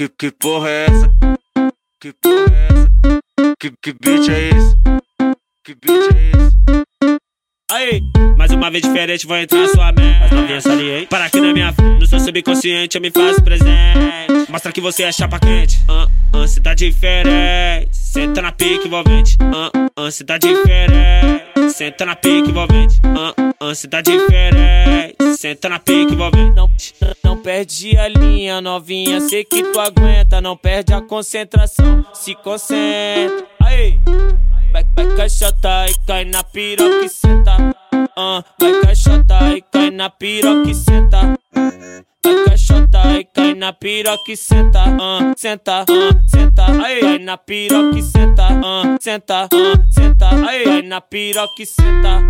Que, que porra é essa? Que porra é essa? Que, que beat é esse? Que beat é esse? Aí, mais uma vez diferente, vou entrar na sua mente. As novinhas saliei. Para aqui na minha frente, no seu subconsciente eu me faço presente. Mostra que você é chapa quente. Ah, ah, cê tá diferente. Senta na pique envolvente. Ah, ah, cê tá diferente. Senta na pique envolvente. Ah, ah, cê tá diferente. Senta na pique envolvente. Não, não perde a linha, novinha. Sei que tu aguenta. Não perde a concentração. Se concentra. Aí. Vai, vai caixotar e cai na piroca e senta. Uh, vai caixotar e cai na piroca e senta. Caixotar e cai na piroca e senta. Uh, senta, uh, senta. Aí, cai na piroca e senta. Uh, senta, uh, senta. Aí, cai na piroca e senta.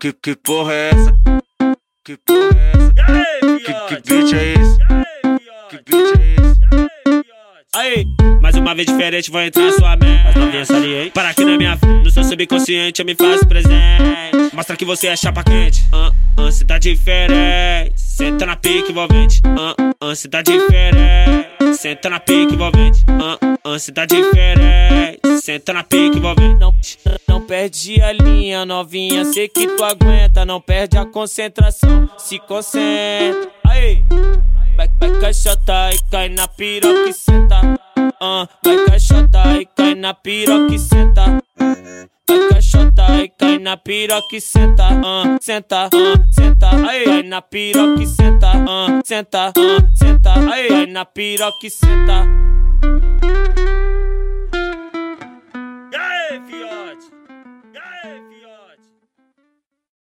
Que, que porra é essa? Que porra é essa? Que, que beat é esse? Que beat é esse? Aí, mais uma vez diferente, vou entrar na sua mente. As novinhas saliei. Para aqui na minha frente, no seu subconsciente eu me faço presente. Mostra que você é chapa quente. Ah, cê tá diferente. Senta na pique envolvente. Ah, cê tá diferente. Senta na pique envolvente. Ah, cê tá diferente. Senta na pique envolvente. Não, não perde a linha, novinha. Sei que tu aguenta. Não perde a concentração. Se concentra. Aí. Vai, vai caixotar e cai na piroca e senta. Uh, vai caixotar e cai na piroca e senta. E cai na piroca e senta. Uh, senta, uh, senta. Aí, cai na piroca e senta. Uh, senta, uh, senta. Aí, cai na piroca e senta. E aí, fiote? E aí, fiote?